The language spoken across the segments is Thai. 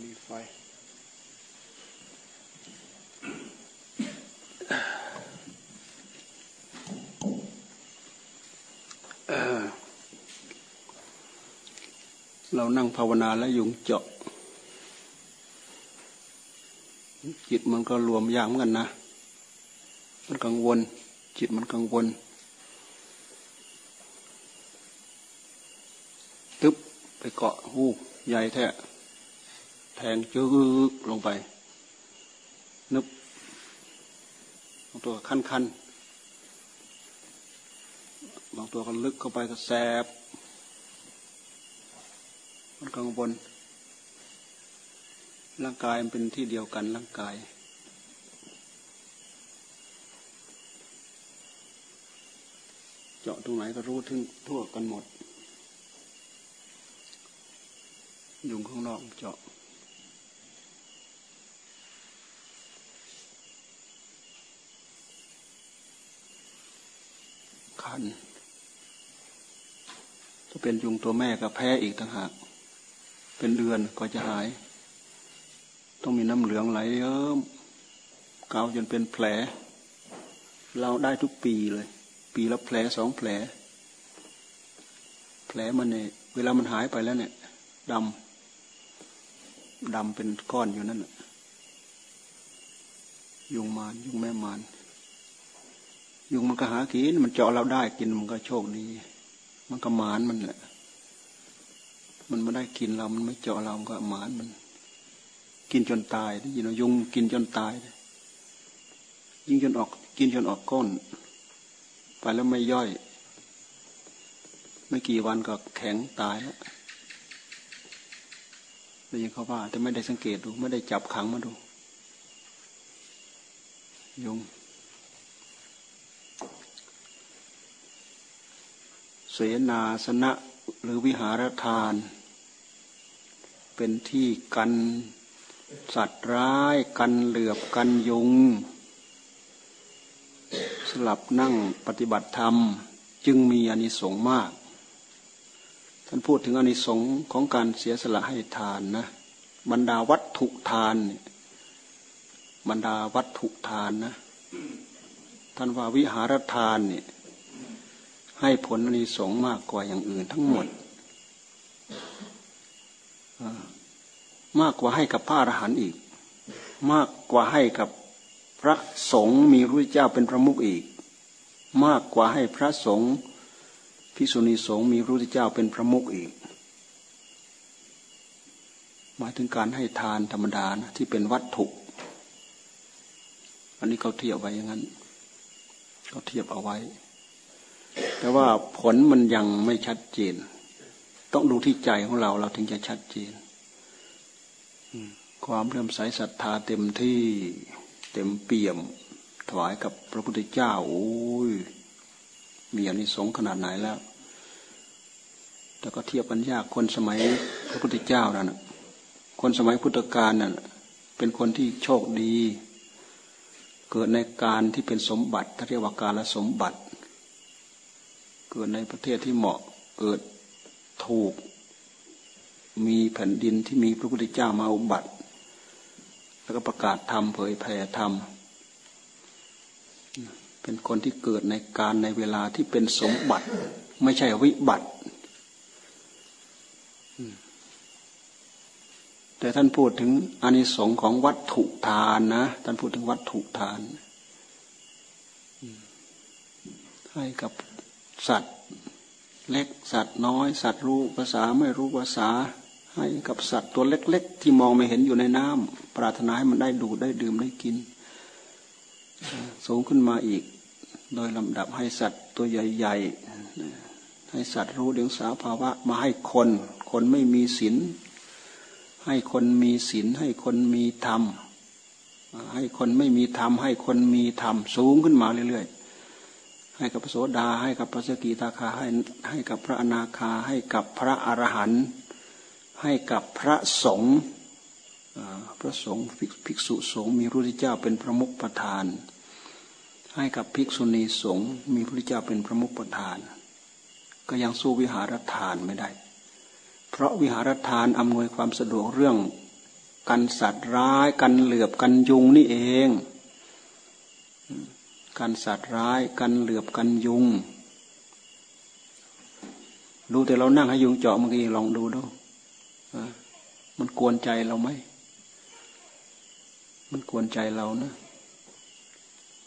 มีไฟ เรานั่งภาวนาแล้วยุงเจาะ จิตมันก็รวมยากเหมือนกันนะ มันกังวล จิตมันกังวลตึ๊บไปเกาะหูใหญ่แท้ งจึกลงไป นึบบางตัวคันคันบางตัวก็ลึกเข้าไปก็แสบมันกังวลร่างกายมันเป็นที่เดียวกันร่างกายเจาะตรงไหนก็รู้ทึ่งทั่วกันหมด ยุงข้างนอกเจาะคันถ้า เป็นยุงตัวแม่ก็แพ้อีกต่างหาก เป็นเดือนก็จะหาย ต้องมีน้ำเหลืองไหลเยิ้มเกาจนเป็นแผล เราได้ทุกปีเลย ปีละแผลสองแผล แผลมันเนี่ยเวลามันหายไปแล้วเนี่ยดำดำเป็นก้อนอยู่นั่นแหละยุงมานยุงแม่มานยุงมันก็หากินมันเจาะเราได้กินมันก็โชคดี มันก็หมานมันแหละ มันไม่ได้กินเรา มันไม่เจาะเราก็หมานมัน กินจนตายได้ยินยุงกินจนตายยิงจนออก กินจนออกก้น ไปแล้วไม่ย่อย ไม่กี่วันก็แข็งตายแล้วได้ยินเขาว่าแต่ไม่ได้สังเกตดู ไม่ได้จับขังมาดูยุง เสนาสนะหรือวิหารทาน เป็นที่กันสัตว์ร้ายกันเหลือบกันยุง สลับนั่งปฏิบัติธรรมจึงมีอนิสงส์มาก ท่านพูดถึงอนิสงส์ของการเสียสละให้ทานนะ บรรดาวัตถุทาน บรรดาวัตถุทานนะ ท่านว่าวิหารทานเนี่ย ให้ผลอนิสงส์มากกว่าอย่างอื่นทั้งหมดมากกว่าให้กับพระอรหันต์อีก มากกว่าให้กับพระสงฆ์มีพระเจ้าเป็นประมุขอีก มากกว่าให้พระสงฆ์พิสุณีสงฆ์มีพระพุทธเจ้าเป็นพระมุขอีก หมายถึงการให้ทานธรรมดานะที่เป็นวัตถุ อันนี้เขาเทียบไว้อย่างนั้นเขาเทียบเอาไว้ แต่ว่าผลมันยังไม่ชัดเจน ต้องดูที่ใจของเราเราถึงจะชัดเจนความเริ่มใสศรัทธาเต็มที่เต็มเปี่ยม ถวายกับพระพุทธเจ้าโอ้ยมีอานิสงส์ขนาดไหนแล้ว แต่ก็เทียบกันยากคนสมัยพระพุทธเจ้านั่นคนสมัยพุทธกาลนั่นเป็นคนที่โชคดี เกิดในการที่เป็นสมบัติเรียกว่าการละสมบัติ เกิดในประเทศที่เหมาะเกิดถูก มีแผ่นดินที่มีพระพุทธเจ้ามาอุบัติ แล้วก็ประกาศธรรมเผยแผ่ธรรม เป็นคนที่เกิดในการในเวลาที่เป็นสมบัติ ไม่ใช่วิบัติแต่ท่านพูดถึงอานิสงส์ของวัตถุทานนะท่านพูดถึงวัตถุทาน ให้กับ สัตว์ เล็กสัตว์น้อย สัตว์รู้ภาษาไม่รู้ภาษา ให้กับสัตว์ตัวเล็ก ๆ ที่มองไม่เห็นอยู่ในน้ำปรารถนาให้มันได้ดูได้ดื่มได้กิน สูงขึ้นมาอีก โดยลำดับให้สัตว์ตัวใหญ่ๆให้สัตว์รู้เดียงสาภาวะมาให้คน คนไม่มีศีลให้คนมีศีลให้คนมีธรรมให้คนไม่มีธรรมให้คนมีธรรมสูงขึ้นมาเรื่อยๆ ให้กับพระโสดา ให้กับพระสกิทาคาให้ให้กับพระอนาคา ให้กับพระอรหันต์ให้กับพระสงฆ์พระสงฆ์ภิกษุสงฆ์มีพระพุทธเจ้าเป็นพระมุขประธาน ให้กับภิกษุณีสงฆ์มีพระพุทธเจ้าเป็นพระมุขประธาน ก็ยังสู้วิหารทานไม่ได้ เพราะวิหารทานอำนวยความสะดวกเรื่องกันสัตว์ร้ายกันเหลือบกันยุงนี่เอง กันสัตว์ร้าย กันเหลือบกันยุงดูแต่เรานั่งให้ยุงเจาะเมื่อกี้ลองดูดูมันกวนใจเราไหม มันกวนใจเรานะ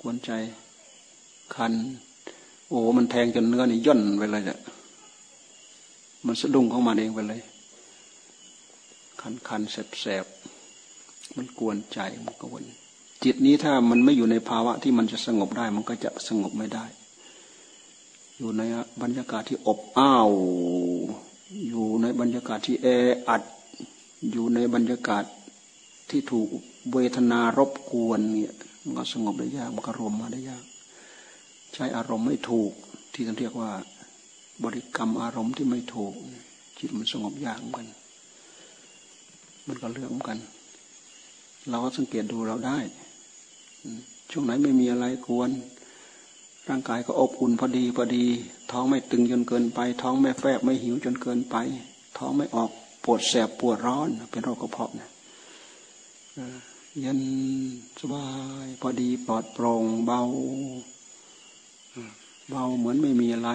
กวนใจ คัน โอ้มันแทงจนเนื้อนี่ย่นไปเลยอะมันสะดุ้งเข้ามาเองไปเลย คันคันแสบแสบมันกวนใจมันกวน จิตนี้ถ้ามันไม่อยู่ในภาวะที่มันจะสงบได้ มันก็จะสงบไม่ได้ อยู่ในบรรยากาศที่อบอ้าว อยู่ในบรรยากาศที่แออัด อยู่ในบรรยากาศที่ถูกเวทนารบกวนเนี่ยมันก็สงบได้ยากมันก็รวมมาได้ยาก ใช้อารมณ์ไม่ถูก ที่ท่านเรียกว่า บริกรรมอารมณ์ที่ไม่ถูก จิตมันสงบยากเหมือนกัน มันก็เรื่องเหมือนกัน เราก็สังเกตดูเราได้ ช่วงไหนไม่มีอะไรควรร่างกายก็อบอุ่นพอดีพอดี ท้องไม่ตึงจนเกินไป ท้องไม่แฟบไม่หิวจนเกินไป ท้องไม่ออกปวดแสบปวดร้อน เป็นโรคกระเพาะเนี่ยเย็นสบายพอดีปลอดโปร่งเบา เบาเหมือนไม่มีอะไร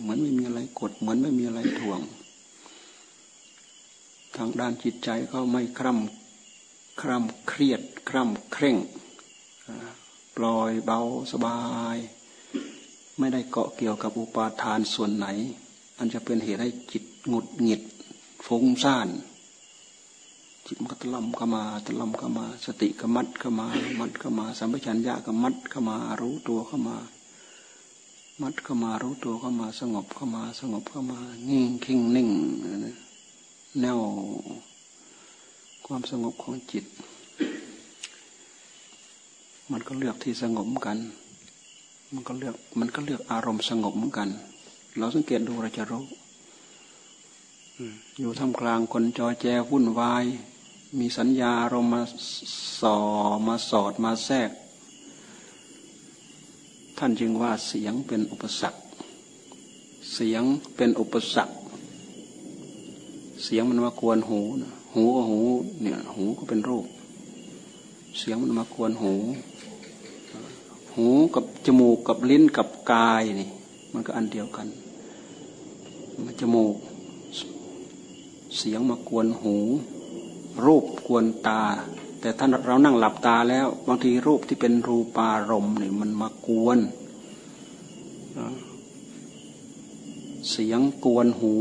เหมือนไม่มีอะไรกด เหมือนไม่มีอะไรถ่วง ทางด้านจิตใจก็ไม่คร่ำคร่ำเครียด คร่ำเคร่ง ปล่อยเบาสบาย ไม่ได้เกาะเกี่ยวกับอุปาทานส่วนไหน อันจะเป็นเหตุให้จิตหงุดหงิดฟุ้งซ่านจิตมันก็ตะล่ำเข้ามาตะล่ำเข้ามา สติก็มัดเข้ามา มัดเข้ามา สัมปชัญญะก็มัดเข้ามา รู้ตัวเข้ามา มัดเข้ามา รู้ตัวเข้ามา สงบเข้ามา สงบเข้ามา นิ่งคิงนิ่งแนวความสงบของจิต มันก็เลือกที่สงบกัน มันก็เลือก มันก็เลือกอารมณ์สงบเหมือนกัน เราสังเกตดูเราจะรู้อยู่ท่ามกลางคนจอแจวุ่นวาย มีสัญญาเรามาสอมาสอดมาแทรก ท่านจึงว่าเสียงเป็นอุปสรรค เสียงเป็นอุปสรรค เสียงมันมากวนหู หูก็หู เนี่ย หูก็เป็นโรค เสียงมันมากวนหู หูกับจมูกกับลิ้นกับกายนี่ มันก็อันเดียวกันมันจมูก เสียงมากวนหู รูปกวนตา แต่ท่านเรานั่งหลับตาแล้ว บางทีรูปที่เป็นรูปารมณ์นี่มันมากวนเสียงกวนหู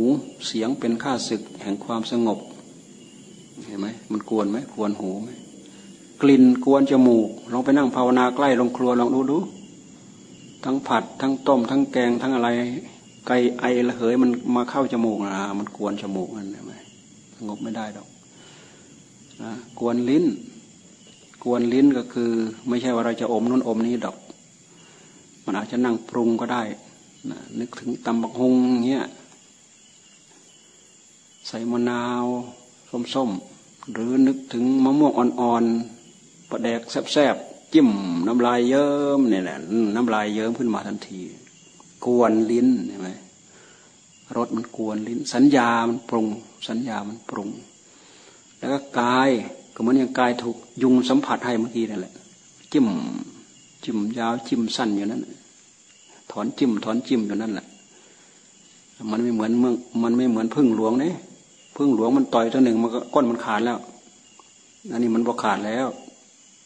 เสียงเป็นข้าศึกแห่งความสงบ เห็นไหมมันกวนไหมกวนหูไหม กลิ่นกวนจมูก ลองไปนั่งภาวนาใกล้ลงครัวลองดูดู ทั้งผัดทั้งต้ม ทั้งแกงทั้งอะไร ไก่ไอระเหยมันมาเข้าจมูกนะมันกวนจมูกนั่นเห็นไหมสงบไม่ได้ดอกนะกวนลิ้น กวนลิ้นก็คือ ไม่ใช่ว่าเราจะอมนู่นอมนี้ดอก มันอาจจะนั่งปรุงก็ได้นะนึกถึงตำบักฮงเงี้ยใส่มะนาวส้มๆหรือนึกถึงมะม่วงอ่อนๆ ประแดกแซบๆจิ้มน้ำลายเยิ้มเนี่ยแหละน้ำลายเยิ้มขึ้นมาทันที กวนลิ้นเห็นไหมรสมันกวนลิ้น สัญญามันปรุง สัญญามันปรุง แล้วก็กายก็เหมือนอย่างกายถูกยุงสัมผัสให้เมื่อกี้นั่นแหละ จิ้มจิ้มยาวจิ้มสั้นอยู่นั้นถอนจิ้มถอนจิ้มอยู่นั่นแหละมันไม่เหมือนเมืองมันไม่เหมือนพึ่งหลวงเนี่ยพึ่งหลวงมันต่อยตัวหนึ่งมันก็ก้นมันขาดแล้วอันนี้มันบกขาดแล้ว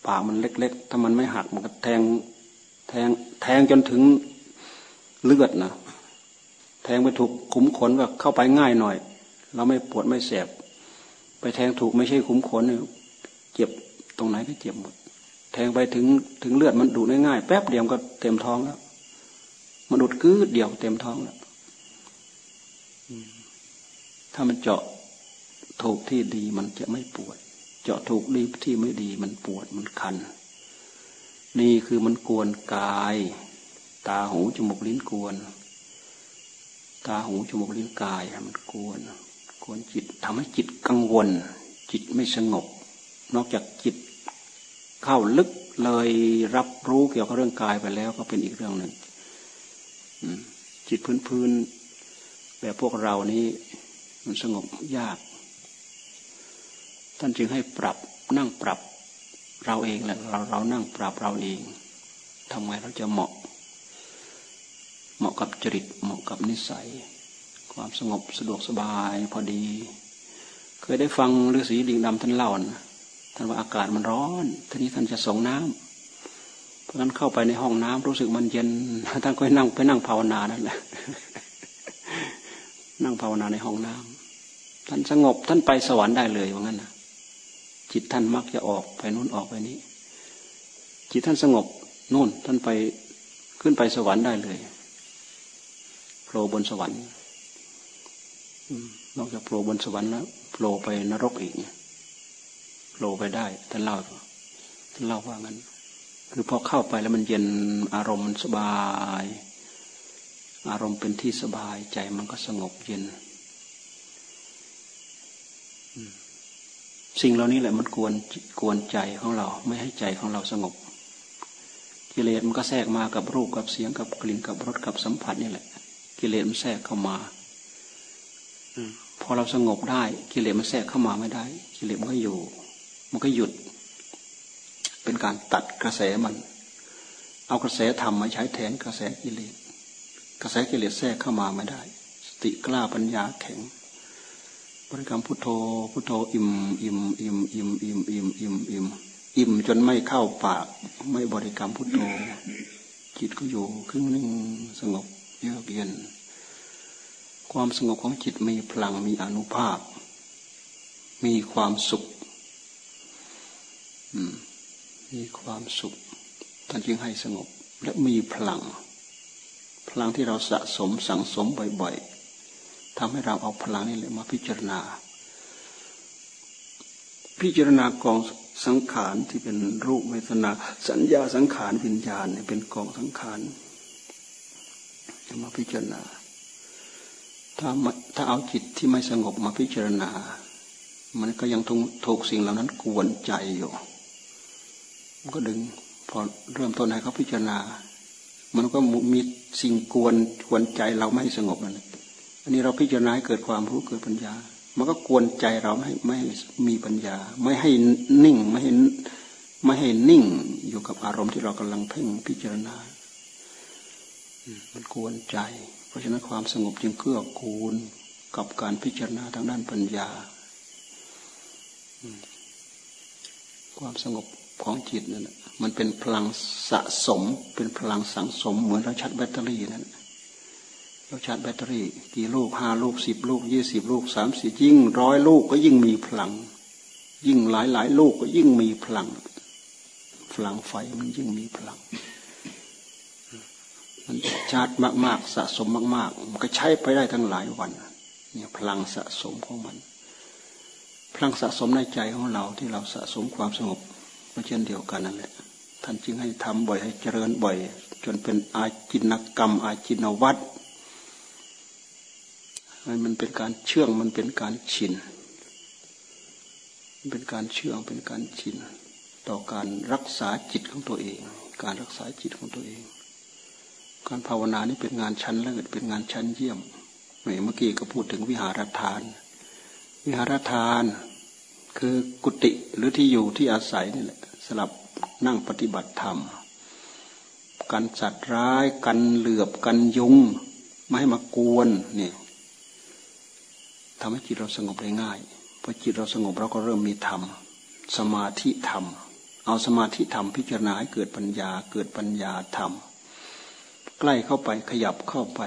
ปากมันเล็ก ๆ ถ้ามันไม่หักมันก็แทงแทงแทงจนถึงเลือดนะแทงไปถูกขุมขนก็เข้าไปง่ายหน่อย เราไม่ปวดไม่แสบ ไปแทงถูกไม่ใช่คุ้มขนเนี่ยเจ็บตรงไหนก็เจ็บหมด แทงไปถึงถึงเลือดมันดูดง่ายๆแป๊บเดียวก็เต็มท้องแล้วมันดูดกืดเดียวเต็มท้องแล้วถ้ามันเจาะถูกที่ดีมันจะไม่ปวด เจาะถูกดีที่ไม่ดีมันปวดมันคัน นี่คือมันกวนกาย ตาหูจมูกลิ้นกวน ตาหูจมูกลิ้นกายมันกวนกวนจิตทำให้จิตกังวล จิตไม่สงบ นอกจากจิตเข้าลึกเลยรับรู้เกี่ยวกับเรื่องกายไปแล้วก็เป็นอีกเรื่องหนึ่งจิตพื้นพื้นแบบพวกเรานี้มันสงบยาก ท่านจึงให้ปรับนั่งปรับ เราเองแหละเราเรานั่งปรับเราเองทำไงเราจะเหมาะ เหมาะกับจริตเหมาะกับนิสัย ความสงบสะดวกสบายพอดี เคยได้ฟังฤาษีลิงดำท่านเล่านะท่านว่าอากาศมันร้อนทีนี้ท่านจะส่งน้ำเพราะนั้นเข้าไปในห้องน้ำรู้สึกมันเย็นท่านก็นั่งไปนั่งภาวนานั่นแหละนั่งภาวนาในห้องน้ำท่านสงบท่านไปสวรรค์ได้เลยว่างั้นนะ จิตท่านมักจะออกไปนู่นออกไปนี้ จิตท่านสงบนู่นท่านไปขึ้นไปสวรรค์ได้เลยโผล่บนสวรรค์นอกจากโผล่บนสวรรค์แล้วโผล่ไปนรกอีกโผล่ไปได้ท่านเล่าท่านเล่าว่างั้น คือพอเข้าไปแล้วมันเย็นอารมณ์มันสบาย อารมณ์เป็นที่สบายใจมันก็สงบเย็น สิ่งเหล่านี้แหละมันกวนกวนใจของเรา ไม่ให้ใจของเราสงบกิเลสมันก็แทรกมากับรูปกับเสียงกับกลิ่นกับรสกับสัมผัสนี่แหละ กิเลสมันแทรกเข้ามาพอเราสงบได้ กิเลสมันแทรกเข้ามาไม่ได้ กิเลสมันก็อยู่ มันก็หยุด เป็นการตัดกระแสมัน เอากระแสธรรมมาใช้แทนกระแสกิเลสกระแสกิเลสแทรกเข้ามาไม่ได้ สติกล้าปัญญาแข็ง บริกรรมพุทโธพุทโธอิ่มอิ่มอิ่มอิ่มอิ่มอิ่มอิ่มอิ่มอิ่มจนไม่เข้าปากไม่บริกรรมพุทโธจิตก็อยู่ครึ่งนึงสงบเยือกเย็น ความสงบของจิตมีพลังมีอนุภาพ มีความสุขมีความสุขท่านจึงให้สงบและมีพลัง พลังที่เราสะสมสังสมบ่อยๆ ทำให้เราเอาพลังนี่แหละมาพิจารณา พิจารณากองสังขารที่เป็นรูปเวทนา สัญญาสังขารวิญญาณเป็นกองสังขารมาพิจารณา ถ้าถ้าเอาจิตที่ไม่สงบมาพิจารณา มันก็ยังถูกสิ่งเหล่านั้นกวนใจอยู่ มันก็ดึงพอเริ่มต้นให้เขาพิจารณา มันก็มีสิ่งกวนกวนใจเราไม่สงบนั่น อันนี้เราพิจารณาให้เกิดความรู้เกิดปัญญา มันก็กวนใจเราไม่ให้ไม่มีปัญญา ไม่ให้นิ่งไม่ให้ไม่ให้นิ่งอยู่กับอารมณ์ที่เรากำลังเพ่งพิจารณา มันกวนใจ เพราะฉะนั้นความสงบจึงเกื้อกูลกับการพิจารณาทางด้านปัญญา ความสงบของจิตนั่นมันเป็นพลังสะสม เป็นพลังสังสม เหมือนเราชัดแบตเตอรี่นั่น เราชาร์จแบตเตอรี่ กี่ลูกห้าลูกสิบลูกยี่สิบลูกสามสิบยิ่งร้อยลูกก็ยิ่งมีพลัง ยิ่งหลายหลายลูกก็ยิ่งมีพลังพลังไฟมันยิ่งมีพลัง มันชาร์จมาก ๆ สะสมมาก ๆ มันก็ใช้ไปได้ทั้งหลายวันเนี่ยพลังสะสมของมันพลังสะสมในใจของเราที่เราสะสมความสงบก็เช่นเดียวกันนั่นแหละท่านจึงให้ทำบ่อยให้เจริญบ่อย จนเป็นอาจินกรรม อาจินวัตร มันเป็นการเชื่องมันเป็นการชินเป็นการเชื่องเป็นการชินต่อการรักษาจิตของตัวเอง การรักษาจิตของตัวเอง การภาวนานี่เป็นงานชั้นเลิศเป็นงานชั้นเยี่ยมเมื่อกี้ก็พูดถึงวิหารทาน วิหารทานคือกุฏิหรือที่อยู่ที่อาศัยนี่แหละสลับนั่งปฏิบัติธรรมกันสัตว์ร้ายกันเหลือบกันยุง ไม่ให้มากวนเนี่ย ทำให้จิตเราสงบได้ง่ายพอจิตเราสงบเราก็เริ่มมีธรรม สมาธิธรรม เอาสมาธิธรรมพิจารณาให้เกิดปัญญาเกิดปัญญาธรรม ใกล้เข้าไปขยับเข้าไป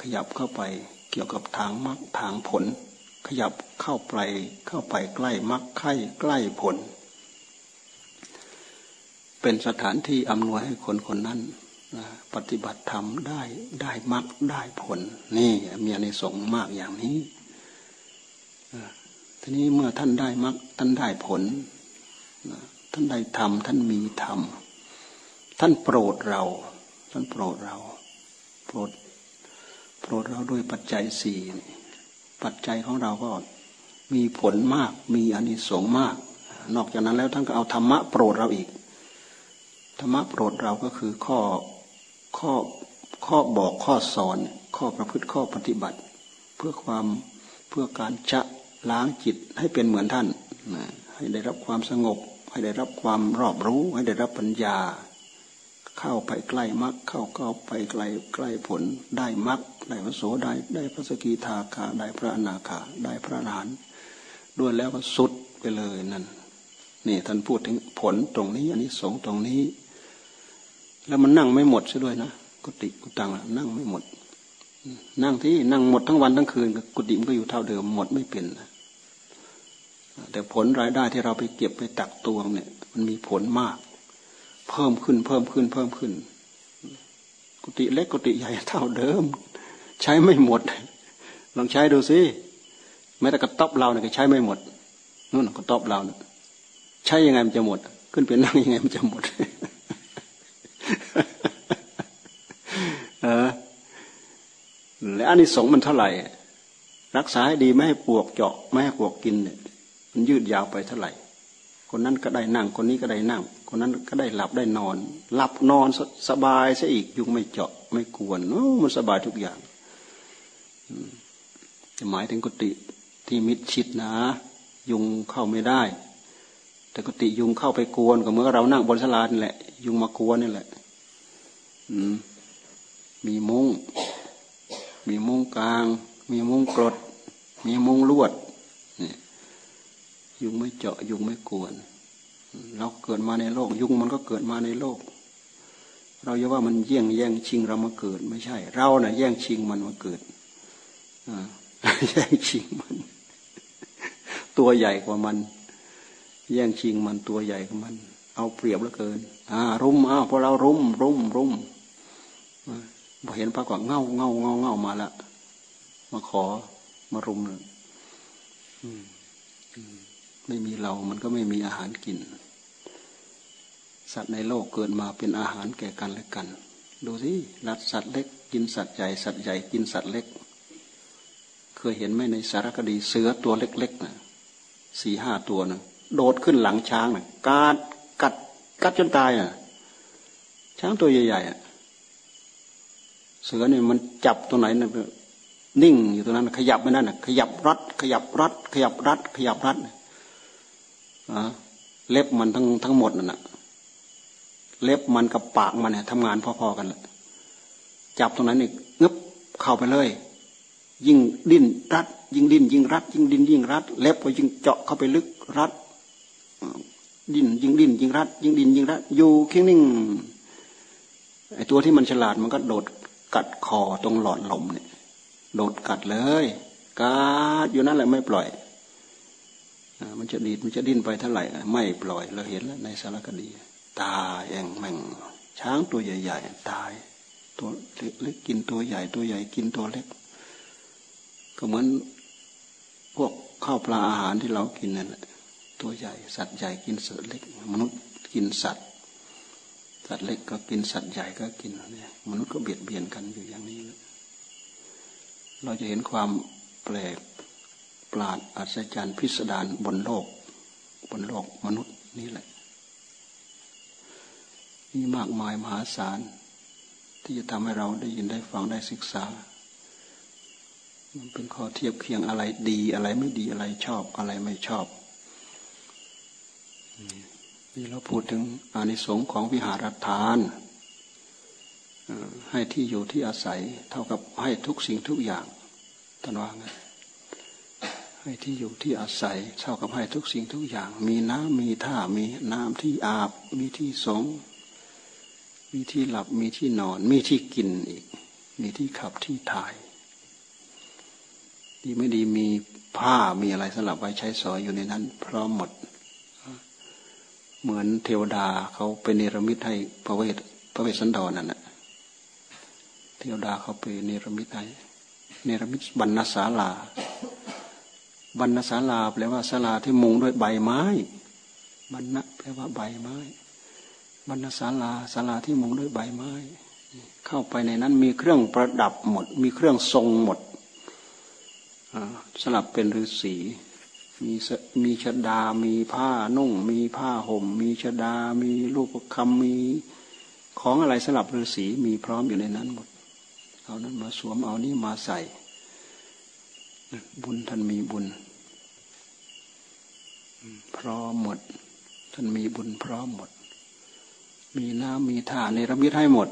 ขยับเข้าไปเกี่ยวกับทางมรรคทางผล ขยับเข้าไปเข้าไปใกล้มรรคไข่ใกล้ผล เป็นสถานที่อำนวยให้คนคนนั้นปฏิบัติธรรมได้ได้มรรคได้ผล นี่มีอนิสงส์มากอย่างนี้ ทีนี้เมื่อท่านได้มรรคท่านได้ผลท่านได้ทำท่านมีธรรมท่านโปรดเรา ท่านโปรดเรา โปรด โปรดเราด้วยปัจจัยสี่ปัจจัยของเราก็มีผลมาก มีอานิสงส์มาก นอกจากนั้นแล้วท่านก็เอาธรรมะโปรดเราอีก ธรรมะโปรดเราก็คือข้อข้อข้อบอกข้อสอน ข้อประพฤติข้อปฏิบัติ เพื่อความเพื่อการจะ ล้างจิตให้เป็นเหมือนท่านให้ได้รับความสงบ ให้ได้รับความรอบรู้ ให้ได้รับปัญญา เข้าไปใกล้มรรคเข้าเข้าไปใกล้ใกล้ผลได้มรรคได้พระโสได้ได้พระสกิทาคาได้พระอนาคาได้พระอรหันต์ด้วยแล้วก็สุดไปเลยนั่นนี่ท่านพูดถึงผลตรงนี้อันนี้สงตรงนี้ แล้วมันนั่งไม่หมดซะด้วยนะกุฏิกุตังนั่งไม่หมด นั่งที่นั่งหมดทั้งวันทั้งคืนกุฏิมันก็อยู่เท่าเดิมหมดไม่เป็น แต่ผลรายได้ที่เราไปเก็บไปตักตวงเนี่ย มันมีผลมาก เพิ่มขึ้นเพิ่มขึ้นเพิ่มขึ้น กุฏิเล็กกุฏิใหญ่เท่าเดิม ใช้ไม่หมด ลองใช้ดูสิแม้แต่กระต๊อบเราเนี่ยก็ใช้ไม่หมดนู่นกระต๊อบเราเนี่ยใช้ยังไงมันจะหมด ขึ้นเป็นนั่งยังไงมันจะหมดเออแล้วอันนี้สงมันเท่าไหร่ รักษาให้ดีไม่ให้ปวกเจาะไม่ให้ปวกกินเนี่ย มันยืดยาวไปเท่าไหร่ คนนั้นก็ได้นั่ง คนนี้ก็ได้นั่ง คนนั้นก็ได้หลับได้นอน หลับนอนสบายซะอีกยุงไม่เจาะไม่กวนโอ้มันสบายทุกอย่างจะหมายถึงกุฏิที่มิดชิดนะ ยุงเข้าไม่ได้ แต่กุฏิยุงเข้าไปกวนก็เมื่อเรานั่งบนสลานี่แหละ ยุงมากวนนี่แหละ อืมมีมุ้งมีมุ้งกลาง มีมุ้งกรด มีมุ้งลวด ยุงไม่เจาะยุงไม่กวน เราเกิดมาในโลก ยุงมันก็เกิดมาในโลก เราอย่าว่ามันแย่งแย่งชิงเรามาเกิด ไม่ใช่ เราเนะ่ะแย่งชิงมันมาเกิดแย่งชิงมัน ตัวใหญ่กว่ามัน แย่งชิงมันตัวใหญ่กว่ามัน เอาเปรียบเหลือเกิน อ่า รุมอ้าวพอเรารุมรุมรุมพอเห็นปรากฏเง่าเง่าเง่าเง่ามาละมาขอมารุมเลย ไม่มีเรามันก็ไม่มีอาหารกิน สัตว์ในโลกเกิดมาเป็นอาหารแก่กันและกัน ดูสิรัดสัตว์เล็ก กินสัตว์ใหญ่สัตว์ใหญ่กินสัตว์เล็ก เคยเห็นไหมในสารคดีเสือตัวเล็กๆนะสี่ห้าตัวนะโดดขึ้นหลังช้างนะกัดกัดกัดจนตายนะช้างตัวใหญ่ๆอะเสือเนี่ยมันจับตัวไหนนะนิ่งอยู่ตรงนั้น ขยับไม่นั่นขยับรัด ขยับรัด ขยับรัด ขยับรัด เล็บมันทั้งทั้งหมดนั่นแหะเล็บมันกับปากมันเนี่ยทำงานพอๆกันเลยจับตรงนั้นนี่งึบเข้าไปเลย ยิ่งดิ้นรัด ยิ่งดิ้นยิ่งรัด ยิ่งดิ้นยิ่งรัด เล็บก็ยิ่งเจาะเข้าไปลึกรัดดิ้นยิ่งดิ้นยิ่งรัด ยิ่งดิ้นยิ่งรัด อยู่เคียงนิ่งไอตัวที่มันฉลาดมันก็โดดกัดคอตรงหลอดลมเนี่ย โดดกัดเลยกัดอยู่นั่นแหละไม่ปล่อย มันจะดีดมันจะดิ้นไปเท่าไหร่ไม่ปล่อยเราเห็นแล้วในสารคดี ตายแองแมงช้างตัวใหญ่ๆตาย ตัวเล็กกินตัวใหญ่ตัวใหญ่กินตัวเล็ก ก็เหมือนพวกข้าวปลาอาหารที่เรากินนั่นแหละตัวใหญ่ สัตว์ใหญ่กินสัตว์เล็ก มนุษย์กินสัตว์สัตว์เล็กก็กินสัตว์ใหญ่ก็กินเนี่ยมนุษย์ก็เบียดเบียนกันอยู่อย่างนี้ เราจะเห็นความแปลก ปราดอัศจรรย์พิสดารบนโลก บนโลกมนุษย์นี่แหละมีมากมายมหาศาล ที่จะทำให้เราได้ยินได้ฟังได้ศึกษา มันเป็นข้อเทียบเคียงอะไรดีอะไรไม่ดีอะไรชอบอะไรไม่ชอบนี่เราพูดถึงอานิสงส์ของวิหารทานให้ที่อยู่ที่อาศัยเท่ากับให้ทุกสิ่งทุกอย่างท่านว่าไง ให้ที่อยู่ที่อาศัยเท่ากับให้ทุกสิ่งทุกอย่าง มีน้ำมีท่ามีน้ำที่อาบ มีที่สง มีที่หลับมีที่นอน มีที่กินอีก มีที่ขับที่ถ่าย ดีไม่ดีมีผ้ามีอะไรสลับไว้ใช้สอยอยู่ในนั้น พร้อมหมด เหมือนเทวดาเขาเป็นเนรมิตให้พระเวทพระเวสสันดรนั่นแหละเทวดาเขาไปเนรมิตให้เนรมิตบรรณศาลา บรรณศาลาแปลว่าศาลาที่มุงด้วยใบไม้บรรณะแปลว่าใบไม้ บรรณศาลาศาลาที่มุงด้วยใบไม้ เข้าไปในนั้นมีเครื่องประดับหมด มีเครื่องทรงหมดสลับเป็นฤาษีมีมีชดา มีผ้านุ่ง มีผ้าห่ม มีชดา มีลูกคำมีของอะไรสลับฤาษีมีพร้อมอยู่ในนั้นหมด เอานั้นมาสวมเอานี้มาใส่ บุญท่านมีบุญ พร้อมหมด ท่านมีบุญพร้อมหมด มีน้ำมีท่าในระมิดให้หมด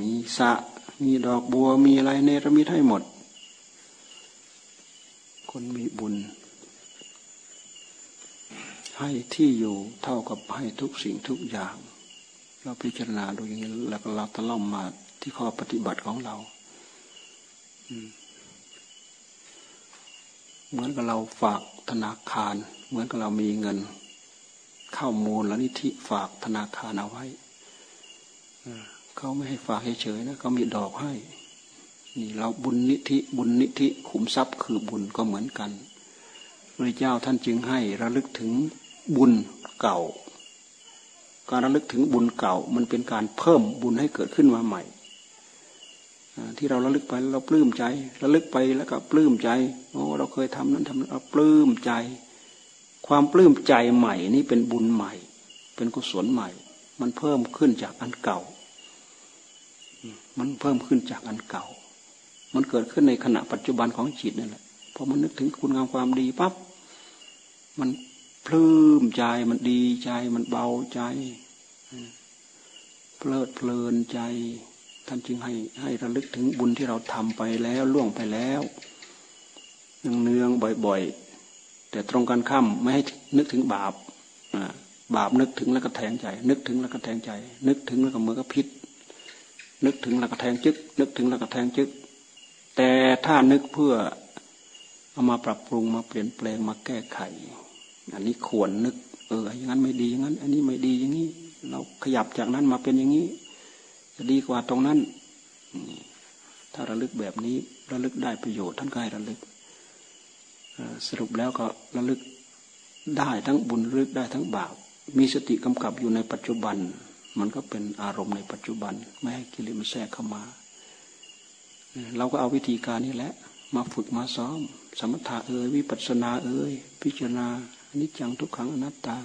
มีสะมีดอกบัวมีอะไรในระมิดให้หมด คนมีบุญ ให้ที่อยู่เท่ากับให้ทุกสิ่งทุกอย่าง เราพิจารณาดูอย่างนี้แล้วเราตะล่อมมาที่ข้อปฏิบัติของเราเหมือนกับเราฝากธนาคาร เหมือนกับเรามีเงิน เข้ามูลและนิธิฝากธนาคารเอาไว้เขาไม่ให้ฝากเฉยๆนะเขามีดอกให้ นี่เราบุญนิธิบุญนิธิขุมทรัพย์คือบุญก็เหมือนกันพระเจ้าท่านจึงให้ระลึกถึงบุญเก่า การระลึกถึงบุญเก่า มันเป็นการเพิ่มบุญให้เกิดขึ้นมาใหม่ที่เราระลึกไปเราปลื้มใจ ระลึกไปแล้วก็ปลื้มใจโอ้เราเคยทำนั้นทำนั้นเราปลื้มใจ ความปลื้มใจใหม่นี่เป็นบุญใหม่ เป็นกุศลใหม่ มันเพิ่มขึ้นจากอันเก่า มันเพิ่มขึ้นจากอันเก่า มันเกิดขึ้นในขณะปัจจุบันของจิตนั่นแหละพอมันนึกถึงคุณงามความดีปั๊บมันปลื้มใจมันดีใจมันเบาใจเพลิดเพลินใจ ท่านจึงให้ให้ระลึกถึงบุญที่เราทำไปแล้วล่วงไปแล้วเนืองเนืองบ่อยๆ แต่ตรงกันข้ามไม่ให้นึกถึงบาปบาปนึกถึงแล้วก็แทงใจ นึกถึงแล้วก็แทงใจ นึกถึงแล้วก็มือก็พิษ นึกถึงแล้วก็แทงจึก นึกถึงแล้วก็แทงจึก แต่ถ้านึกเพื่อเอามาปรับปรุงมาเปลี่ยนแปลงมาแก้ไข อันนี้ควรนึก เอออย่างนั้นไม่ดีอย่างนั้น อันนี้ไม่ดีอย่างนี้ เราขยับจากนั้นมาเป็นอย่างนี้ จะดีกว่าตรงนั้นถ้าระลึกแบบนี้ระลึกได้ประโยชน์ท่านก็ให้ระลึก สรุปแล้วก็ระลึกได้ทั้งบุญระลึกได้ทั้งบาปมีสติกำกับอยู่ในปัจจุบัน มันก็เป็นอารมณ์ในปัจจุบัน ไม่ให้กิเลสมันแทรกเข้ามาเราก็เอาวิธีการนี้แหละมาฝึกมาซ้อม สมถะเอ่ยวิปัสสนาเอ่ยพิจารณาอนิจจังทุกขังอนัตตา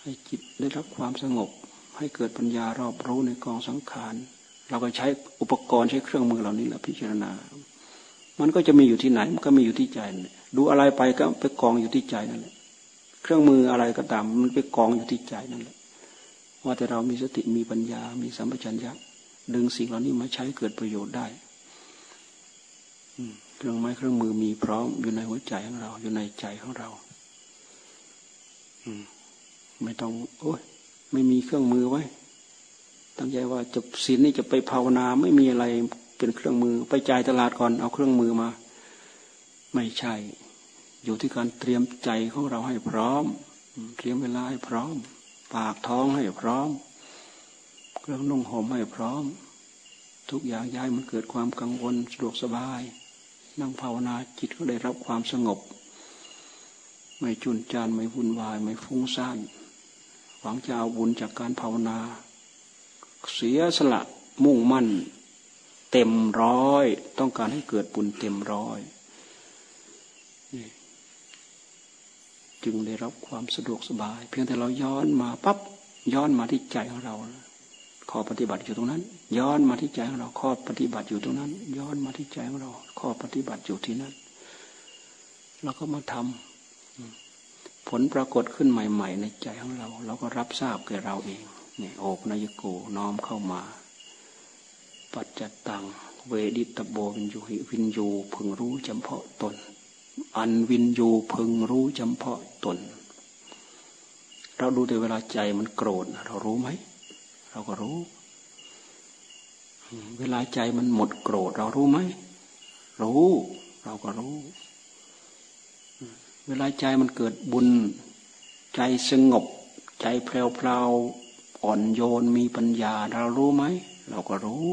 ให้จิตได้รับความสงบ ให้เกิดปัญญารอบรู้ในกองสังขาร เราก็ใช้อุปกรณ์ใช้เครื่องมือเหล่านี้แหละพิจารณา มันก็จะมีอยู่ที่ไหน มันก็มีอยู่ที่ใจดูอะไรไปก็ไปกองอยู่ที่ใจนั่นแหละเครื่องมืออะไรก็ตาม มันไปกองอยู่ที่ใจนั่นแหละว่าแต่เรามีสติมีปัญญา มีสัมปชัญญะดึงสิ่งเหล่านี้มาใช้เกิดประโยชน์ได้เครื่องไม้เครื่องมือมีพร้อมอยู่ในหัวใจของเรา อยู่ในใจของเราไม่ต้อง โอ้ยไม่มีเครื่องมือไว้ ตั้งใจว่าจะศีลนี่จะไปภาวนาไม่มีอะไร เป็นเครื่องมือ ไปจ่ายตลาดก่อนเอาเครื่องมือมา ไม่ใช่ อยู่ที่การเตรียมใจของเราให้พร้อม เตรียมเวลาให้พร้อม ปากท้องให้พร้อม เครื่องนุ่งห่มให้พร้อม ทุกอย่างย้ายมันเกิดความกังวลสะดวกสบาย นั่งภาวนาจิตก็ได้รับความสงบ ไม่จุนจานไม่วุ่นวาย ไม่ฟุ้งซ่านหวังจะเอาบุญจากการภาวนา เสียสละมุ่งมั่น เต็มร้อย ต้องการให้เกิดบุญเต็มร้อยจึงได้รับความสะดวกสบาย เพียงแต่เราย้อนมาปั๊บย้อนมาที่ใจของเราข้อปฏิบัติอยู่ตรงนั้น ย้อนมาที่ใจของเราข้อปฏิบัติอยู่ตรงนั้น ย้อนมาที่ใจของเราข้อปฏิบัติอยู่ที่นั้นเราก็มาทำผลปรากฏขึ้นใหม่ ๆ ในใจของเรา เราก็รับทราบแก่เราเองเนี่ยโอกนายโกน้อมเข้ามา ปัจจตัง เวดิตโบวินยูหิวินยูพึงรู้จำเพาะตน อันวินยูพึงรู้จำเพาะตน เราดูแต่เวลาใจมันโกรธเรารู้ไหม เราก็รู้ เวลาใจมันหมดโกรธ เรารู้ไหม รู้ เราก็รู้ เวลาใจมันเกิดบุญ ใจสงบ ใจแพลวๆอ่อนโยนมีปัญญาเรารู้ไหม เราก็รู้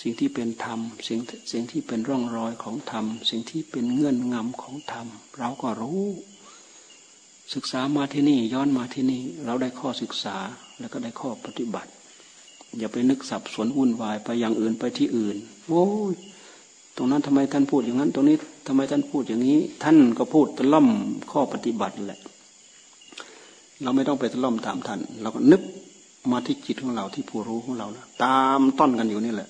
สิ่งที่เป็นธรรมสิ่งสิ่งที่เป็นร่องรอยของธรรม สิ่งที่เป็นเงื่อนงำของธรรม เราก็รู้ ศึกษามาที่นี่ย้อนมาที่นี่ เราได้ข้อศึกษาแล้วก็ได้ข้อปฏิบัติ อย่าไปนึกสับสนวุ่นวายไปอย่างอื่นไปที่อื่น โอ้ยตรงนั้นทำไมท่านพูดอย่างนั้น ตรงนี้ทำไมท่านพูดอย่างนี้ ท่านก็พูดตะล่อมข้อปฏิบัติแหละ เราไม่ต้องไปตะล่อมตามท่าน เราก็นึกมาที่จิตของเราที่ผู้รู้ของเรานะตามต้นกันอยู่นี่แหละ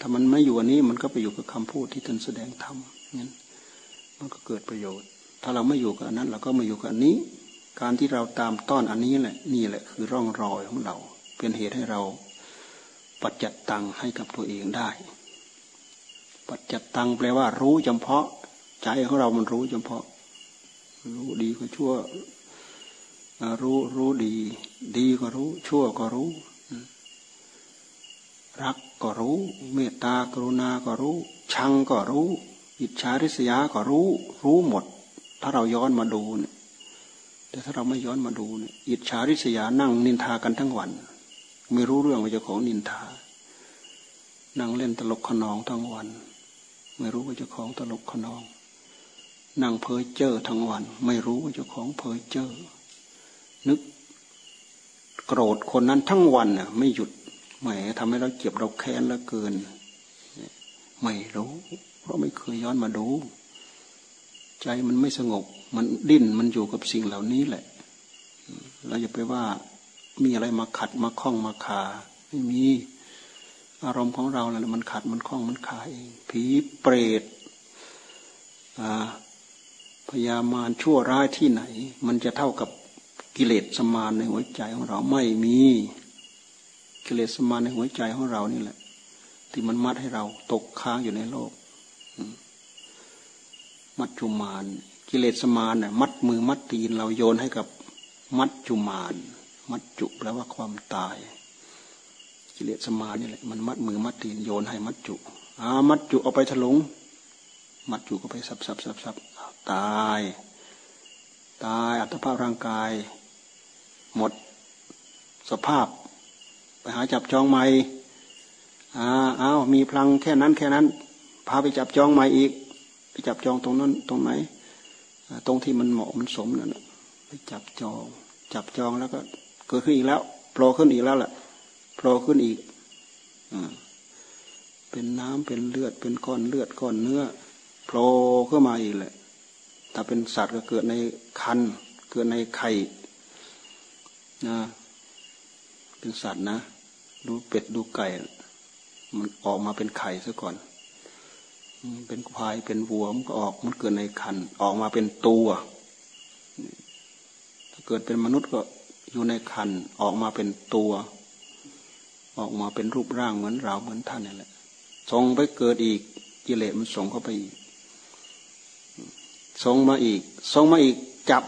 ถ้ามันไม่อยู่อันนี้มันก็ไปอยู่กับคำพูดที่ท่านแสดงธรรมงั้นมันก็เกิดประโยชน์ ถ้าเราไม่อยู่กับอันนั้น เราก็มาอยู่กับอันนี้ การที่เราตามต้อนอันนี้แหละนี่แหละคือร่องรอยของเรา เป็นเหตุให้เราปัจจัดตังให้กับตัวเองได้ ปัจจัดตังแปลว่า รู้เฉพาะ ใจของเรามันรู้เฉพาะ รู้ดีก็ชั่ว รู้รู้ดี ดีก็รู้ ชั่วก็รู้ รัก ก็รู้ เมตตากรุณาก็รู้ ชังก็รู้ อิจฉาริษยาก็รู้ รู้หมด ถ้าเราย้อนมาดูเนี่ยแต่ถ้าเราไม่ย้อนมาดูเนี่ยอิจฉาริษยานั่งนินทากันทั้งวัน ไม่รู้เรื่องว่าเจ้าของนินทา นั่งเล่นตลกขนองทั้งวัน ไม่รู้ว่าเจ้าของตลกขนอง นั่งเพ้อเจ้อทั้งวัน ไม่รู้ว่าเจ้าของเพ้อเจ้อนึกโกรธคนนั้นทั้งวันน่ะ ไม่หยุด แหมทำให้เราเจ็บเราแค้นแล้วเกิน ไม่รู้ เพราะไม่เคยย้อนมาดู ใจมันไม่สงบ มันดิ้นมันอยู่กับสิ่งเหล่านี้แหละ เราอย่าไปว่ามีอะไรมาขัดมาคล้องมาคาไม่มีอารมณ์ของเราแหละมันขัดมันคล้องมันคาเอง ผีเปรตพยามารชั่วร้ายที่ไหน มันจะเท่ากับกิเลสสมานในหัวใจของเราไม่มี กิเลสมาในหัวใจของเรานี่แหละ ที่มันมัดให้เราตกค้างอยู่ในโลก มัดจุมาน กิเลสมานเนี่ยมัดมือมัดตีนเราโยนให้กับมัดจุมาน มัดจุแปลว่าความตาย กิเลสมานนี่แหละมันมัดมือมัดตีนโยนให้มัดจุอามัดจุเอาไปถลุง มัดจุก็ไปสับสับสับสับตาย ตายอัตภาพร่างกาย หมดสภาพ ไปหาจับจองใหม่อ่าอ้าวมีพลังแค่นั้นแค่นั้น พาไปจับจองใหม่อีก ไปจับจองตรงนั้นตรงไหนตรงที่มันเหมาะมันสมนั่นไปจับจอง จับจองแล้วก็เกิดขึ้นอีกแล้วโผล่ขึ้นอีกแล้วแหละโผล่ขึ้นอีกอเป็นน้ำเป็นเลือดเป็นก้อนเลือดก้อนเนื้อโผล่ขึ้นมาอีกแหละถ้าเป็นสัตว์ก็เกิดในคันเกิดในไข่นะเป็นสัตว์นะ ดูเป็ดดูไก่ มันออกมาเป็นไข่ซะก่อนเป็นควายเป็นวัวมันก็ออกมันเกิดในคันออกมาเป็นตัวถ้าเกิดเป็นมนุษย์ก็อยู่ในคันออกมาเป็นตัว ออกมาเป็นรูปร่างเหมือนเราเหมือนท่านนี่แหละส่งไปเกิดอีกกิเลสมันส่งเข้าไปอีกส่งมาอีกส่งมาอีกจับ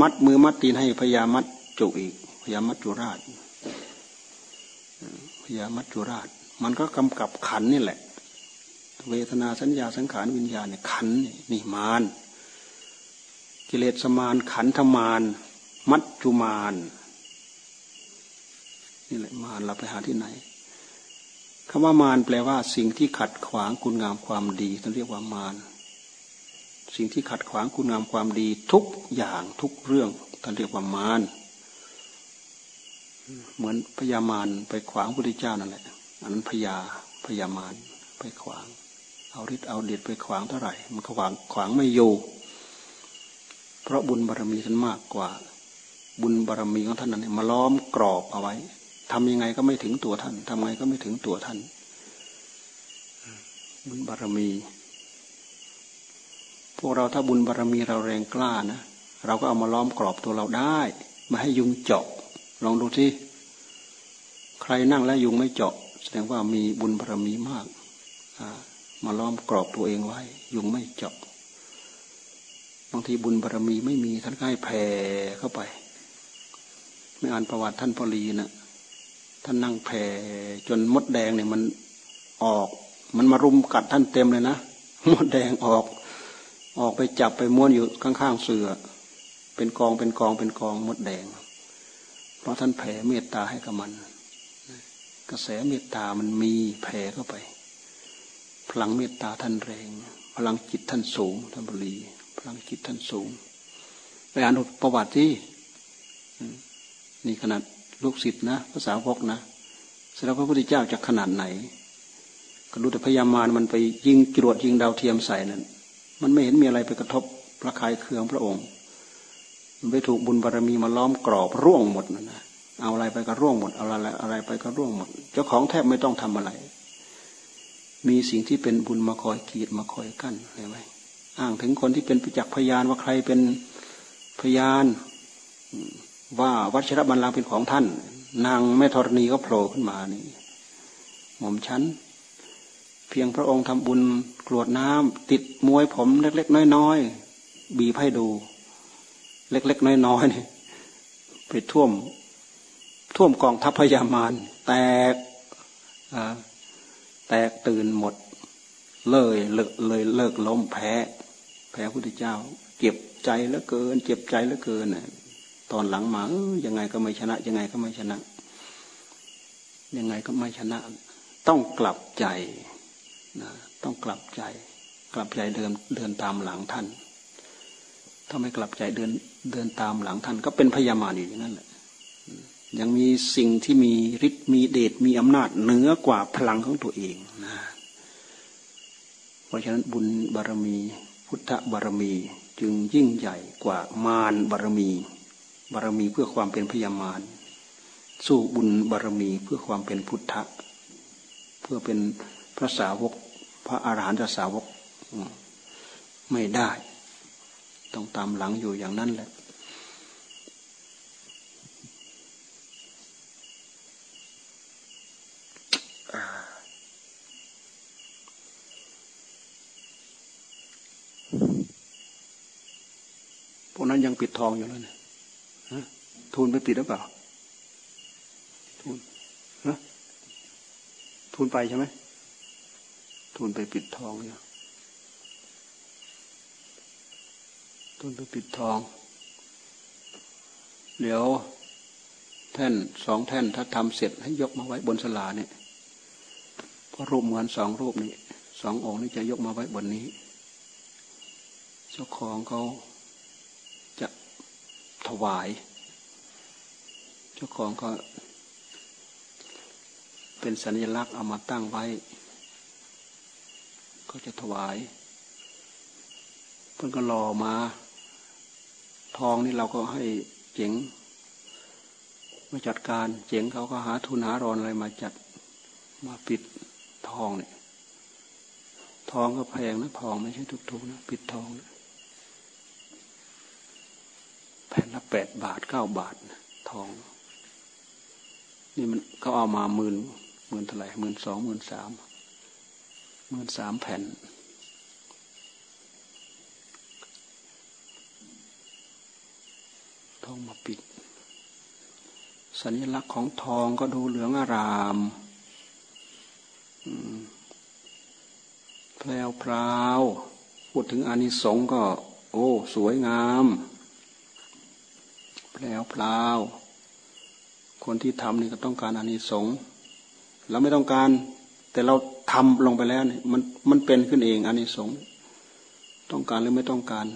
มัดมือมัดตีนให้พยามัดจุอีกพยามัดจุราช ยามัจจุราช มันก็กำกับขันนี่แหละ เวทนาสัญญาสังขารวิญญาณเนี่ยขันนี่มาน กิเลสมานขันธมาน มัจจุมานนี่แหละมานเราไปหาที่ไหนคำว่ามารแปลว่า สิ่งที่ขัดขวางคุณงามความดีท่านเรียกว่ามารสิ่งที่ขัดขวางคุณงามความดีทุกอย่างทุกเรื่องท่านเรียกว่ามาร เหมือนพญามารไปขวางพระพุทธเจ้านั่นแหละอันนั้นพญาพญามารไปขวาง เอาฤทธิ์เอาเดชไปขวางเท่าไหร่ มันขวางขวางไม่อยู่เพราะบุญบารรมีท่านมากกว่า บุญบารรมีของท่านนั้นมาล้อมกรอบเอาไว้ทำยังไงก็ไม่ถึงตัวท่านทำไงก็ไม่ถึงตัวท่าน บุญบารรมี พวกเราถ้าบุญบารรมีเราแรงกล้านะเราก็เอามาล้อมกรอบตัวเราได้ มาให้ยุงเจาะ ลองดูที่ใครนั่งแล้วยุงไม่เจาะ แสดงว่ามีบุญบารมีมากมาล้อมกรอบตัวเองไว้ ยุงไม่เจาะบางทีบุญบารมีไม่มีท่านก็ให้แผ่เข้าไป ไม่อ่านประวัติท่านพอลีนะท่านนั่งแผ่จนมดแดงเนี่ยมันออก มันมารุมกัดท่านเต็มเลยนะมดแดงออก ออกไปจับไปม้วนอยู่ข้างๆเสือ เป็นกองเป็นกองเป็นกองมดแดง เพราะท่านแผ่เมตตาให้กับมัน กระแสเมตตามันมีแผ่เข้าไป พลังเมตตาท่านแรง พลังจิตท่านสูงท่านบรีพลังจิตท่านสูงไปอ่านประวัติที่นี่ขนาดลูกศิษย์นะภาษาวกนะแสดงพระพุทธเจ้าจะขนาดไหนก็รู้แต่พยามารมันไปยิงจรวดยิงดาวเทียมใส่นั่นมันไม่เห็นมีอะไรไปกระทบพระคายเคืองพระองค์ ไปถูกบุญบารรมีมาล้อมกรอบร่วงหมดนะนะเอาอะไรไปก็ร่วงหมดเอาอะไรอะไรไปก็ร่วงหมด เจ้าของแทบไม่ต้องทำอะไร มีสิ่งที่เป็นบุญมาคอยกีดมาคอยกั้นเห็นไหมอ้างถึงคนที่เป็นประจักษ์พยานว่าใครเป็นพยานว่าวัชรบัลลังก์เป็นของท่าน นางแม่ธรณีก็โผล่ขึ้นมานี่หม่อมชั้นเพียงพระองค์ทำบุญกรวดน้ำติดมวยผมเล็กๆน้อยๆบีบให้ดู เล็ก ๆ น้อยๆนี่ไปท่วมท่วมกองทัพพญามารแตกแตกตื่นหมด เลยเลิกเลยเลิกล้มแพ้ แพ้พระพุทธเจ้าเก็บใจเหลือเกิน เจ็บใจเหลือเกินน่ะตอนหลังมาเออยังไงก็ไม่ชนะ ยังไงก็ไม่ชนะ ยังไงก็ไม่ชนะ ต้องกลับใจนะต้องกลับใจ กลับใจเดินเดินตามหลังท่าน ถ้าไม่กลับใจเดินเดินตามหลังท่านก็เป็นพยามารอยู่อย่างนั้นแหละยังมีสิ่งที่มีฤทธิ์มีเดชมีอำนาจเหนือกว่าพลังของตัวเองนะเพราะฉะนั้นบุญบารมี พุทธบารมีจึงยิ่งใหญ่กว่ามารบารมี บารมีเพื่อความเป็นพยามารสู้บุญบารมีเพื่อความเป็นพุทธะเพื่อเป็นพระสาวก พระอาหารหันตสาวกไม่ได้ ต้องตามหลังอยู่อย่างนั้นแหละ พวกนั้นยังปิดทองอยู่แล้วเนี่ยทูลไปปิดหรือเปล่า ทูลนะทูลไปใช่ไหมทูลไปปิดทองอยู่ ทูลไปปิดทอง เดี๋ยวแท่นสองแท่นถ้าทำเสร็จให้ยกมาไว้บนสลาเนี่ยเพราะรูปเหมือนสองรูปนี้สององค์นี้จะยกมาไว้บนนี้ เจ้าของเขาจะถวาย เจ้าของก็ เป็นสัญลักษณ์เอามาตั้งไว้ ก็จะถวาย เพื่อนก็รอมา ทองนี่เราก็ให้เจ๋งมาจัดการเจ๋งเขาก็หาทุนหารอนอะไรมาจัดมาปิดทองเนี่ยทองก็แพงนะทองไม่ใช่ทุกๆนะปิดทองนะแผ่นละแปดบาทเก้าบาทนะทอง นี่มันเขาเอามาหมื่นหมื่นเท่าไหร่หมื่นสองหมื่นสามเมื่อสามแผ่น องมาปิด สัญลักษณ์ของทองก็ดูเหลืองอารามแพลวพราวพูดถึงอานิสงส์ก็ โอ้ สวยงามแพลวพราวคนที่ทำนี่ก็ต้องการอานิสงส์เราไม่ต้องการ แต่เราทำลงไปแล้วเนี่ยมันมันเป็นขึ้นเองอันนี้สงต้องการหรือไม่ต้องการ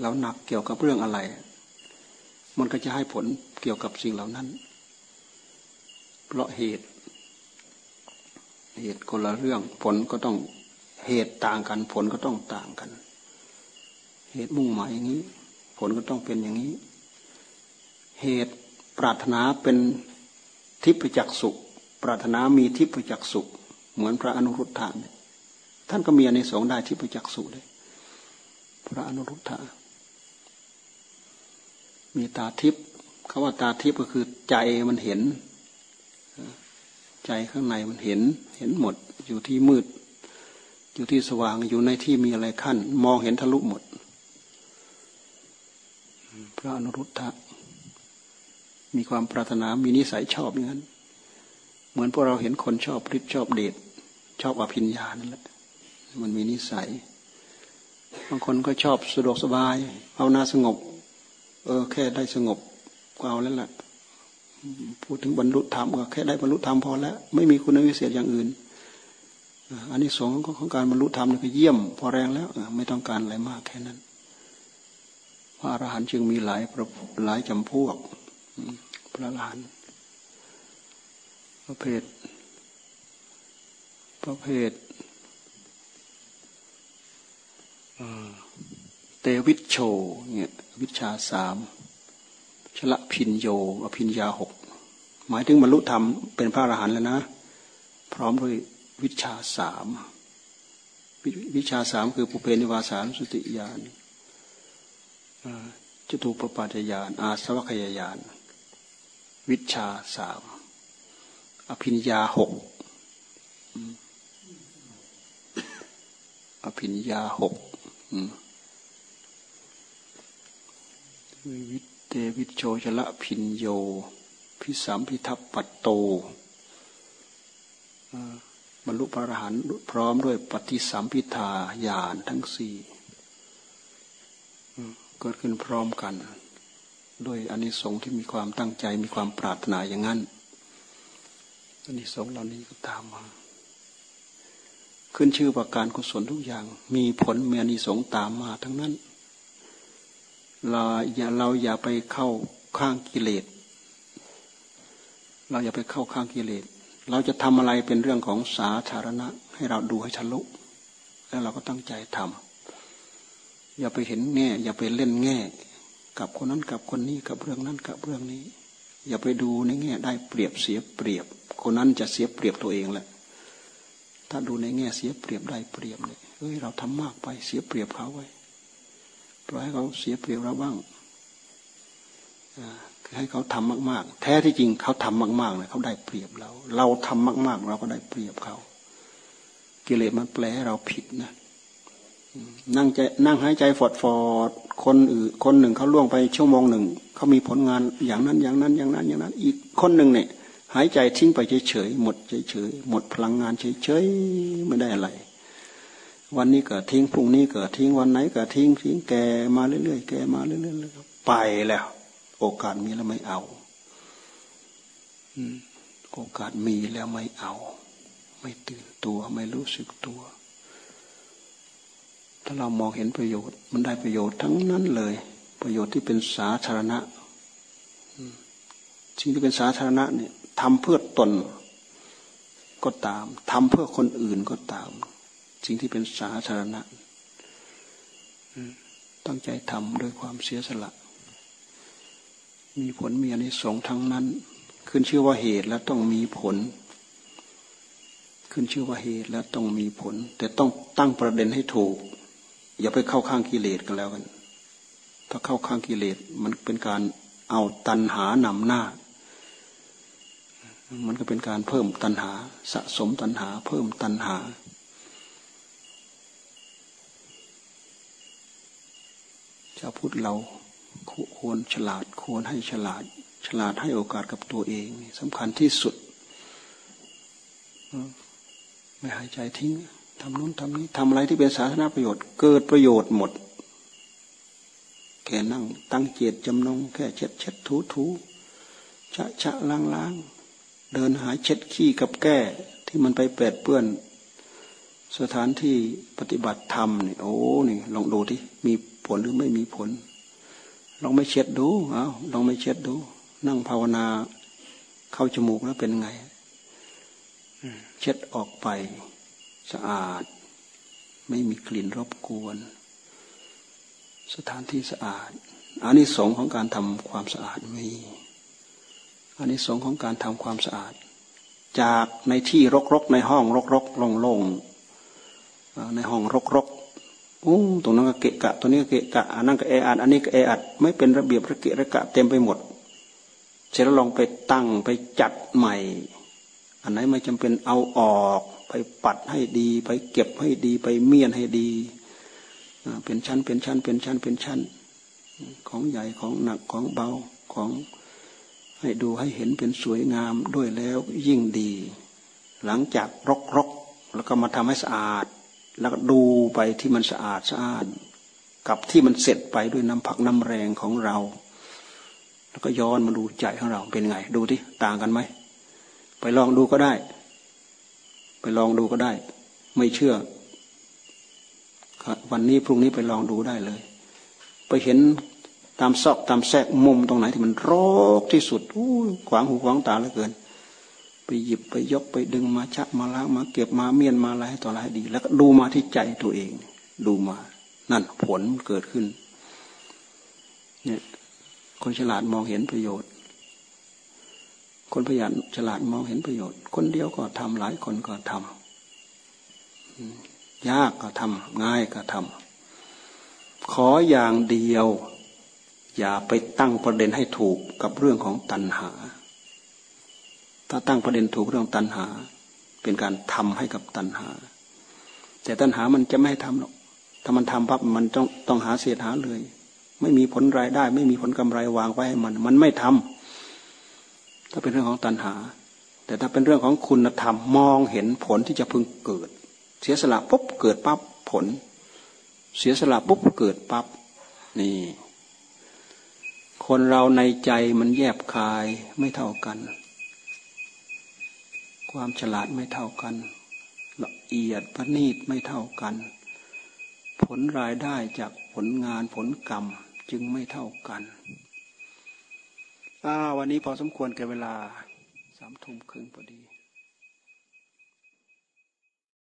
เราหนักเกี่ยวกับเรื่องอะไร มันก็จะให้ผลเกี่ยวกับสิ่งเหล่านั้น เพราะเหตุ เหตุคนละเรื่องผลก็ต้องเหตุต่างกัน ผลก็ต้องต่างกัน เหตุมุ่งหมายอย่างนี้ ผลก็ต้องเป็นอย่างนี้ เหตุปรารถนาเป็นทิพยจักสุปรารถนามีทิพยจักสุเหมือนพระอนุรุทธะเนี่ยท่านก็มีในสงได้ทิพยจักสุเลยพระอนุรุทธะ มีตาทิพย์คาว่าตาทิพย์ก็คือใจมันเห็น ใจข้างในมันเห็น เห็นหมด อยู่ที่มืด อยู่ที่สว่าง อยู่ในที่มีอะไรขั้น มองเห็นทะลุหมด พระอนุรุทธะมีความปรารถนา มีนิสัยชอบอย่างนั้น เหมือนพวกเราเห็นคนชอบฤทธิ์ชอบเดช ชอบอภิญญานั่นแหละ มันมีนิสัย บางคนก็ชอบสะดวกสบาย เอานาสงบ เออ แค่ได้สงบก็เอาแล้วแหละพูดถึงบรรลุธรรมก็แค่ได้บรรลุธรรมพอแล้ว ไม่มีคุณวิเศษอย่างอื่นอันนี้สองของการบรรลุธรรมนี่ก็เยี่ยม พอแรงแล้วไม่ต้องการอะไรมากแค่นั้น พระอรหันต์จึงมีหลายหลายจำพวกพระอรหันต์ประเภท ประเภทเตวิชโชเนี่ย วิชาสามชละพินโย อภินยาหกหมายถึงบรรลุธรรมเป็นพระอรหันต์แล้วนะ พร้อมด้วยวิชาสามวิชาสามคือปุเพนิวาสานสติญาณจตุปปัจจยานอาสวัคยายานวิชาสามอภิญญาหกอภิญญาหก วิเตวิโชชละพินโย พิสามพิทัพปัตโตบรรลุพระอรหันต์พร้อมด้วยปฏิสัมพิทาญาณทั้งสี่เกิดขึ้นพร้อมกันด้วยอานิสงส์ที่มีความตั้งใจมีความปรารถนาอย่างนั้นอานิสงส์เหล่านี้ก็ตามมา ขึ้นชื่อว่าการกุศลทุกอย่าง มีผลมีอนิสงส์ตามมาทั้งนั้น เราอย่าเราอย่าไปเข้าข้างกิเลส เราอย่าไปเข้าข้างกิเลส เราจะทำอะไรเป็นเรื่องของสาธารณะ ให้เราดูให้ทะลุ แล้วเราก็ตั้งใจทำอย่าไปเห็นแง่ อย่าไปเล่นแง่ กับคนนั้นกับคนนี้กับเรื่องนั้นกับเรื่องนี้ อย่าไปดูในแง่ได้เปรียบเสียเปรียบ คนนั้นจะเสียเปรียบตัวเองแหละ ถ้าดูในแง่เสียเปรียบได้เปรียบเนี่ยเฮ้ยเราทำมากไปเสียเปรียบเขาไว้ ปล่อยให้เขาเสียเปรียบเราบ้างคือให้เขาทำมากๆ แท้ที่จริงเขาทำมากๆเนี่ยเขาได้เปรียบเรา เราทำมาก ๆ เราก็ได้เปรียบเขา กิเลสมันแปลให้เราผิดนะนั่งใจนั่งหายใจฟอดฟอดคนอื่นคนหนึ่งเขาล่วงไปชั่วโมงหนึ่งเขามีผลงานอย่างนั้นอย่างนั้นอย่างนั้นอย่างนั้น อีกคนหนึ่งเนี่ย หายใจทิ้งไปเฉยๆหมดเฉยๆหมดพลังงานเฉยๆไม่ได้อะไร วันนี้เกิดทิ้งพรุ่งนี้เกิดทิ้งวันไหนเกิดทิ้งทิ้งแกมาเรื่อยๆแกมาเรื่อยๆไปแล้ว โอกาสมีแล้วไม่เอาโอกาสมีแล้วไม่เอา ไม่ตื่นตัวไม่รู้สึกตัว ถ้าเรามองเห็นประโยชน์ มันได้ประโยชน์ทั้งนั้นเลย ประโยชน์ที่เป็นสาธารณะสิ่งที่เป็นสาธารณะเนี่ยทำเพื่อตนก็ตามทำเพื่อคนอื่นก็ตาม สิ่งที่เป็นสาธารณะตั้งใจทำด้วยความเสียสละ มีผลมีอนิสงส์ทั้งนั้น ขึ้นชื่อว่าเหตุแล้วต้องมีผล ขึ้นชื่อว่าเหตุแล้วต้องมีผล แต่ต้องตั้งประเด็นให้ถูก อย่าไปเข้าข้างกิเลสกันแล้วกัน ถ้าเข้าข้างกิเลสมันเป็นการเอาตันหานำหน้า มันก็เป็นการเพิ่มตันหา สะสมตันหา เพิ่มตันหา ชาวพุทธเราควรฉลาดควรให้ฉลาด ฉลาดให้โอกาสกับตัวเองสำคัญที่สุดไม่หายใจทิ้งทำนู้นทำนี้ทำอะไรที่เป็นสาธารณประโยชน์ เกิดประโยชน์หมด แค่นั่ง ตั้งเจตจำนง แค่เช็ดเช็ดถูถูชะชะล้างล้างเดินหาเช็ดขี้กับแก้ที่มันไปแปดเปื้อน สถานที่ปฏิบัติธรรมนี่โอ้นี่ลองดูที่มีผลหรือไม่มีผล ลองไม่เช็ดดูเอาลองไม่เช็ดดู นั่งภาวนาเข้าจมูกแล้วเป็นไงเช็ดออกไปสะอาด ไม่มีกลิ่นรบกวน สถานที่สะอาดอานิสงส์ของการทำความสะอาดมีอานิสงส์ของการทำความสะอาด จากในที่รกๆในห้องรกๆโล่งๆ ในห้องรกๆอู้ตรงนั้นก็เกะกะตัวนี้ก็เกะกะอันนั้นก็เออัดอันนี้ก็เออัดไม่เป็นระเบียบระเกะระกะเต็มไปหมด เสร็จแล้วลองไปตั้งไปจัดใหม่ อันไหนไม่จำเป็นเอาออก ไปปัดให้ดี ไปเก็บให้ดี ไปเมียนให้ดีเป็นชั้นเป็นชั้น เป็นชั้นเป็นชั้น ของใหญ่ของหนักของเบาของให้ดูให้เห็นเป็นสวยงามด้วยแล้วยิ่งดี หลังจากรกรกแล้วก็มาทำให้สะอาด แล้วก็ดูไปที่มันสะอาดสะอาด กับที่มันเสร็จไปด้วยน้ำผักน้ำแรงของเรา แล้วก็ย้อนมาดูใจของเราเป็นไง ดูที่ต่างกันไหมไปลองดูก็ได้ ไปลองดูก็ได้ ไม่เชื่อ วันนี้พรุ่งนี้ไปลองดูได้เลย ไปเห็นตามซอกตามแทรกมุมตรงไหนที่มันรกที่สุดอู้ขวางหูขวางตาเหลือเกิน หยิบไปยกไปดึงมาชักมาล้างมาเก็บมาเมียนมาอะไรต่ออะไรดี แล้วก็ดูมาที่ใจตัวเอง ดูมา นั่นผลเกิดขึ้น เนี่ยคนฉลาดมองเห็นประโยชน์ คนพยานฉลาดมองเห็นประโยชน์ คนเดียวก็ทำหลายคนก็ทำยากก็ทำง่ายก็ทำขออย่างเดียว อย่าไปตั้งประเด็นให้ถูกกับเรื่องของตัณหา ถ้าตั้งประเด็นถูกเรื่องตัณหา เป็นการทำให้กับตัณหา แต่ตัณหามันจะไม่ให้ทำหรอกถ้ามันทำปั๊บมันต้องต้องหาเสียหาเลย ไม่มีผลรายได้ ไม่มีผลกำไรวางไว้ให้มัน มันไม่ทำถ้าเป็นเรื่องของตัณหา แต่ถ้าเป็นเรื่องของคุณธรรมมองเห็นผลที่จะพึงเกิด เสียสละปุ๊บเกิดปั๊บผล เสียสละปุ๊บเกิดปั๊บนี่ คนเราในใจมันแยบคายไม่เท่ากัน ความฉลาดไม่เท่ากัน ละเอียดประณีตไม่เท่ากัน ผลรายได้จากผลงานผลกรรมจึงไม่เท่ากันอ้าวันนี้พอสมควรแก่เวลาสามทุ่มครึ่งพอดี